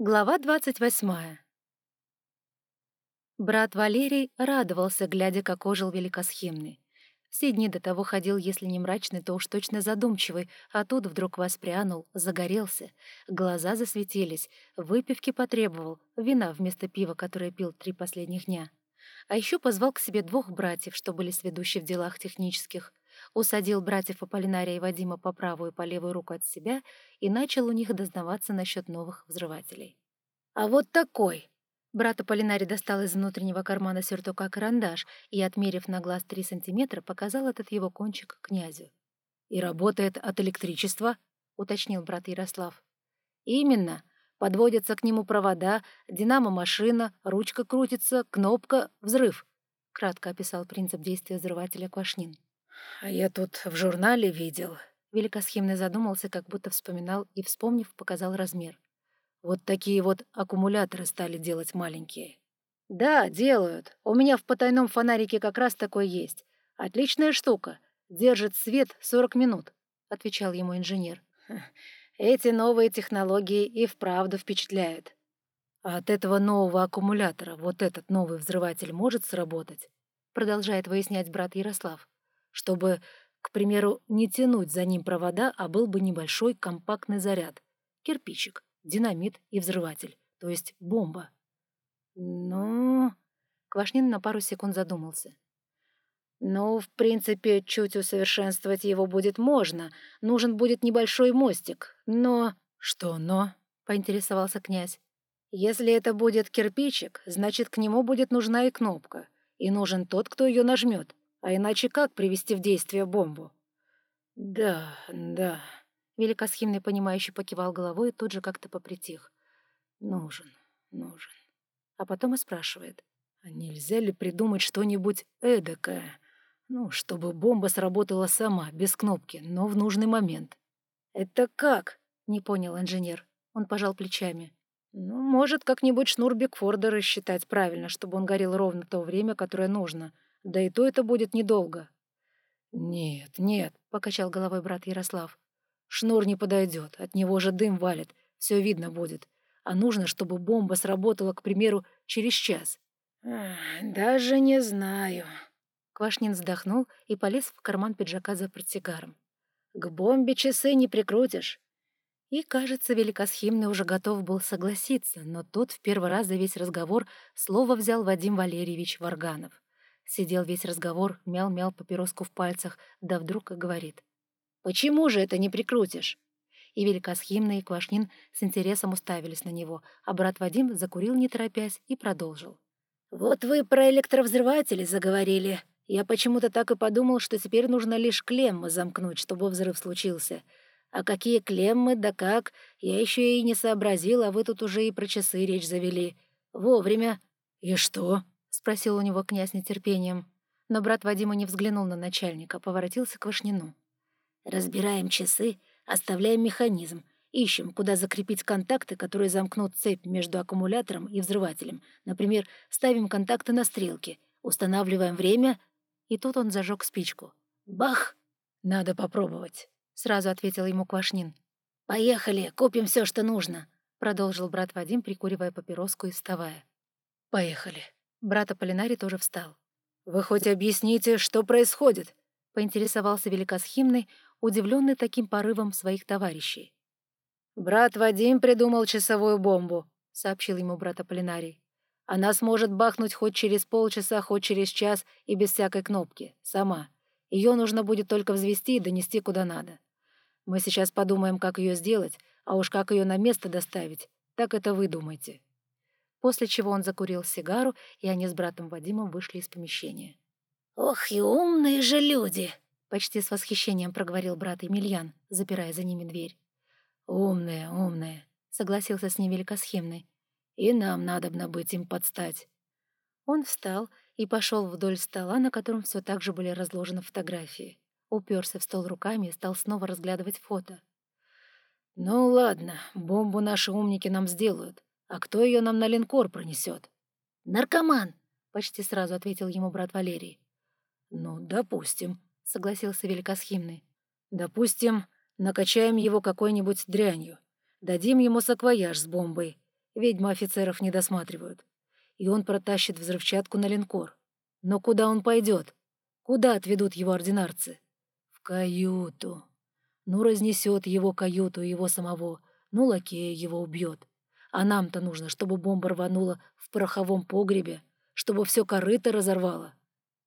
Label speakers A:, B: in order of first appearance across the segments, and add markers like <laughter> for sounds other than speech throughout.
A: Глава двадцать восьмая. Брат Валерий радовался, глядя, как ожил великосхимный. Все дни до того ходил, если не мрачный, то уж точно задумчивый, а тут вдруг воспрянул, загорелся. Глаза засветились, выпивки потребовал, вина вместо пива, которое пил три последних дня. А еще позвал к себе двух братьев, что были сведущи в делах технических. Усадил братьев Аполлинария и Вадима по правую и по левую руку от себя и начал у них дознаваться насчет новых взрывателей. «А вот такой!» Брат Аполлинарий достал из внутреннего кармана сюртука карандаш и, отмерив на глаз три сантиметра, показал этот его кончик князю. «И работает от электричества?» — уточнил брат Ярослав. «Именно. Подводятся к нему провода, динамо-машина, ручка крутится, кнопка, взрыв», — кратко описал принцип действия взрывателя Квашнин. «А я тут в журнале видел». Великосхимный задумался, как будто вспоминал и, вспомнив, показал размер. Вот такие вот аккумуляторы стали делать маленькие. Да, делают. У меня в потайном фонарике как раз такой есть. Отличная штука. Держит свет 40 минут, отвечал ему инженер. <laughs> Эти новые технологии и вправду впечатляют. А от этого нового аккумулятора вот этот новый взрыватель может сработать? Продолжает выяснять брат Ярослав. Чтобы, к примеру, не тянуть за ним провода, а был бы небольшой компактный заряд. Кирпичик динамит и взрыватель, то есть бомба. Ну... Квашнин на пару секунд задумался. «Ну, в принципе, чуть усовершенствовать его будет можно. Нужен будет небольшой мостик. Но...» «Что «но»?» — поинтересовался князь. «Если это будет кирпичик, значит, к нему будет нужна и кнопка. И нужен тот, кто ее нажмет. А иначе как привести в действие бомбу?» «Да, да», Великосхимный, понимающий, покивал головой и тут же как-то попритих. «Нужен, нужен». А потом и спрашивает. «А нельзя ли придумать что-нибудь эдакое? Ну, чтобы бомба сработала сама, без кнопки, но в нужный момент». «Это как?» — не понял инженер. Он пожал плечами. «Ну, может, как-нибудь шнур Бигфорда рассчитать правильно, чтобы он горел ровно то время, которое нужно. Да и то это будет недолго». «Нет, нет», — покачал головой брат Ярослав. Шнур не подойдет, от него же дым валит, все видно будет. А нужно, чтобы бомба сработала, к примеру, через час. «Даже не знаю». Квашнин вздохнул и полез в карман пиджака за портсигаром. «К бомбе часы не прикрутишь». И, кажется, Великосхимный уже готов был согласиться, но тут в первый раз за весь разговор слово взял Вадим Валерьевич Варганов. Сидел весь разговор, мял-мял папироску в пальцах, да вдруг и говорит — Почему же это не прикрутишь?» И Великосхимный, и Квашнин с интересом уставились на него, а брат Вадим закурил, не торопясь, и продолжил. «Вот вы про электровзрыватели заговорили. Я почему-то так и подумал, что теперь нужно лишь клеммы замкнуть, чтобы взрыв случился. А какие клеммы, да как, я еще и не сообразил, а вы тут уже и про часы речь завели. Вовремя». «И что?» — спросил у него князь нетерпением. Но брат Вадима не взглянул на начальника, поворотился к Вашнину. Разбираем часы, оставляем механизм, ищем, куда закрепить контакты, которые замкнут цепь между аккумулятором и взрывателем. Например, ставим контакты на стрелки, устанавливаем время, и тут он зажег спичку. Бах! Надо попробовать, сразу ответил ему Квашнин. Поехали, купим все, что нужно, продолжил брат Вадим, прикуривая папироску и вставая. Поехали. Брат Аполлинарий тоже встал. «Вы хоть объясните, что происходит?» — поинтересовался Великосхимный, удивленный таким порывом своих товарищей. «Брат Вадим придумал часовую бомбу», — сообщил ему брат Аполлинарий. «Она сможет бахнуть хоть через полчаса, хоть через час и без всякой кнопки, сама. Ее нужно будет только взвести и донести куда надо. Мы сейчас подумаем, как ее сделать, а уж как ее на место доставить, так это вы думайте». После чего он закурил сигару, и они с братом Вадимом вышли из помещения. «Ох и умные же люди!» Почти с восхищением проговорил брат Емельян, запирая за ними дверь. «Умные, умные», — согласился с ним великосхемный. «И нам надобно быть им подстать». Он встал и пошел вдоль стола, на котором все так же были разложены фотографии. Уперся в стол руками и стал снова разглядывать фото. «Ну ладно, бомбу наши умники нам сделают. А кто ее нам на линкор пронесет?» «Наркоман!» — почти сразу ответил ему брат Валерий. «Ну, допустим», — согласился Великосхимный. «Допустим, накачаем его какой-нибудь дрянью. Дадим ему саквояж с бомбой. Ведьмы офицеров не досматривают. И он протащит взрывчатку на линкор. Но куда он пойдет? Куда отведут его ординарцы? В каюту. Ну, разнесет его каюту его самого. Ну, лакея его убьет. А нам-то нужно, чтобы бомба рванула в пороховом погребе, чтобы все корыто разорвало.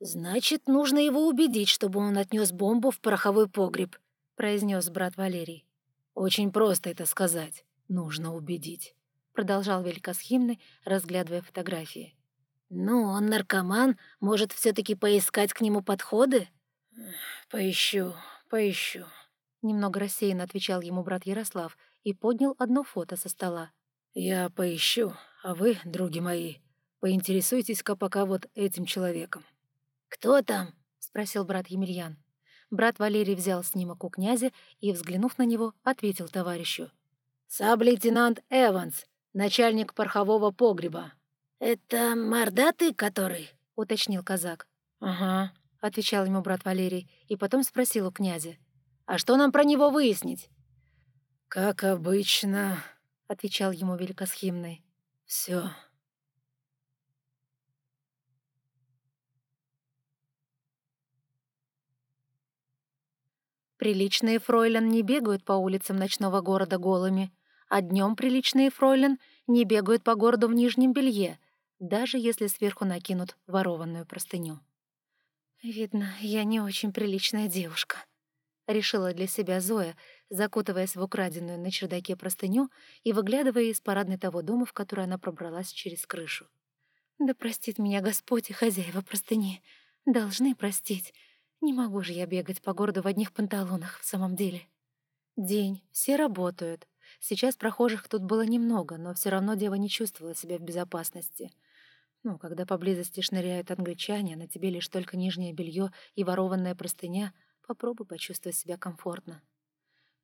A: «Значит, нужно его убедить, чтобы он отнес бомбу в пороховой погреб», — произнес брат Валерий. «Очень просто это сказать. Нужно убедить», — продолжал Великосхимный, разглядывая фотографии. «Ну, он наркоман, может, все-таки поискать к нему подходы?» «Поищу, поищу», — немного рассеянно отвечал ему брат Ярослав и поднял одно фото со стола. «Я поищу, а вы, други мои, поинтересуйтесь-ка пока вот этим человеком». «Кто там?» — спросил брат Емельян. Брат Валерий взял снимок у князя и, взглянув на него, ответил товарищу. «Саб-лейтенант Эванс, начальник порохового погреба». «Это мордатый который?» — уточнил казак. «Ага», — отвечал ему брат Валерий, и потом спросил у князя. «А что нам про него выяснить?» «Как обычно», — отвечал ему великосхимный. «Все». Приличные фройлен не бегают по улицам ночного города голыми, а днем приличные фройлен не бегают по городу в нижнем белье, даже если сверху накинут ворованную простыню. «Видно, я не очень приличная девушка», — решила для себя Зоя, закутываясь в украденную на чердаке простыню и выглядывая из парадной того дома, в который она пробралась через крышу. «Да простит меня Господь и хозяева простыни. Должны простить. Не могу же я бегать по городу в одних панталонах в самом деле. День, все работают. Сейчас прохожих тут было немного, но все равно дева не чувствовала себя в безопасности. Ну, когда поблизости шныряют англичане, на тебе лишь только нижнее белье и ворованная простыня, попробуй почувствовать себя комфортно.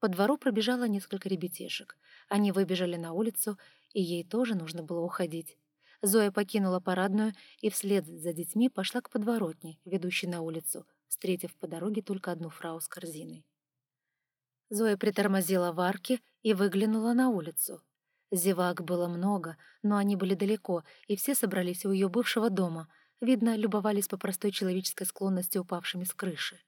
A: По двору пробежало несколько ребятишек. Они выбежали на улицу, и ей тоже нужно было уходить. Зоя покинула парадную и вслед за детьми пошла к подворотне, ведущей на улицу, встретив по дороге только одну фрау с корзиной. Зоя притормозила в арке и выглянула на улицу. Зевак было много, но они были далеко, и все собрались у ее бывшего дома. Видно, любовались по простой человеческой склонности упавшими с крыши.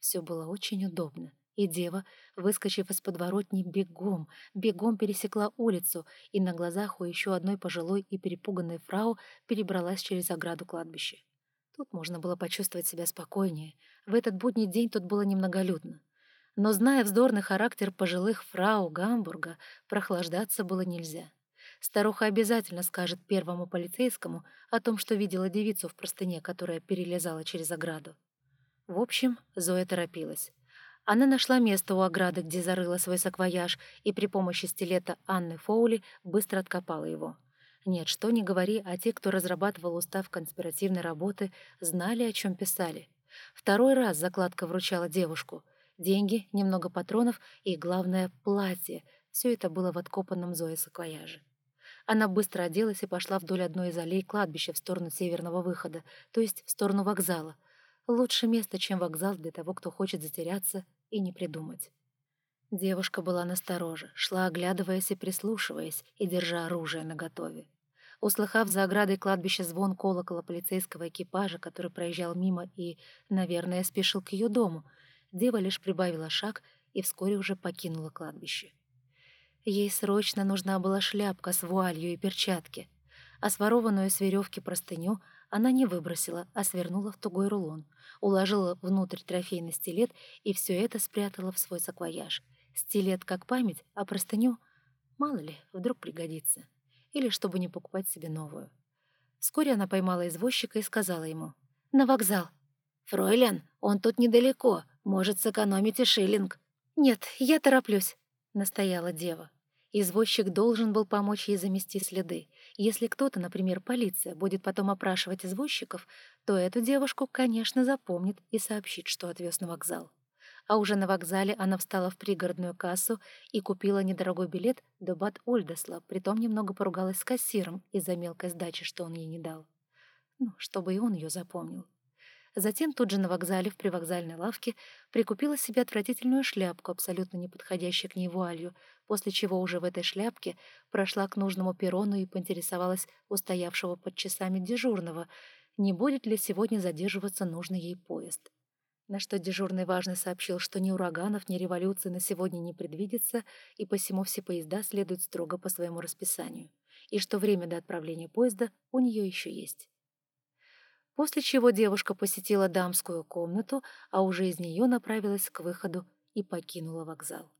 A: Все было очень удобно, и дева, выскочив из подворотни, бегом, бегом пересекла улицу и на глазах у еще одной пожилой и перепуганной фрау перебралась через ограду кладбища. Тут можно было почувствовать себя спокойнее. В этот будний день тут было немноголюдно. Но, зная вздорный характер пожилых фрау Гамбурга, прохлаждаться было нельзя. Старуха обязательно скажет первому полицейскому о том, что видела девицу в простыне, которая перелезала через ограду. В общем, Зоя торопилась. Она нашла место у ограды, где зарыла свой саквояж, и при помощи стилета Анны Фоули быстро откопала его. Нет, что не говори, а те, кто разрабатывал устав конспиративной работы, знали, о чем писали. Второй раз закладка вручала девушку. Деньги, немного патронов и, главное, платье. Все это было в откопанном Зое саквояже. Она быстро оделась и пошла вдоль одной из аллей кладбища в сторону северного выхода, то есть в сторону вокзала. Лучше место, чем вокзал для того, кто хочет затеряться и не придумать. Девушка была настороже, шла оглядываясь и прислушиваясь, и держа оружие наготове. Услыхав за оградой кладбища звон колокола полицейского экипажа, который проезжал мимо и, наверное, спешил к ее дому, дева лишь прибавила шаг и вскоре уже покинула кладбище. Ей срочно нужна была шляпка с вуалью и перчатки, а сворованную с веревки простыню она не выбросила, а свернула в тугой рулон, уложила внутрь трофейный стилет и все это спрятала в свой саквояж. Стилет как память, а простыню, мало ли, вдруг пригодится или чтобы не покупать себе новую. Вскоре она поймала извозчика и сказала ему «На вокзал». «Фройлен, он тут недалеко, может сэкономить и шиллинг». «Нет, я тороплюсь», — настояла дева. Извозчик должен был помочь ей замести следы. Если кто-то, например, полиция, будет потом опрашивать извозчиков, то эту девушку, конечно, запомнит и сообщит, что отвез на вокзал а уже на вокзале она встала в пригородную кассу и купила недорогой билет до Бад Ольдесла, притом немного поругалась с кассиром из-за мелкой сдачи, что он ей не дал. Ну, чтобы и он ее запомнил. Затем тут же на вокзале в привокзальной лавке прикупила себе отвратительную шляпку, абсолютно не подходящую к ней вуалью, после чего уже в этой шляпке прошла к нужному перрону и поинтересовалась у стоявшего под часами дежурного, не будет ли сегодня задерживаться нужный ей поезд. На что дежурный важно сообщил, что ни ураганов, ни революции на сегодня не предвидится, и посему все поезда следуют строго по своему расписанию, и что время до отправления поезда у нее еще есть. После чего девушка посетила дамскую комнату, а уже из нее направилась к выходу и покинула вокзал.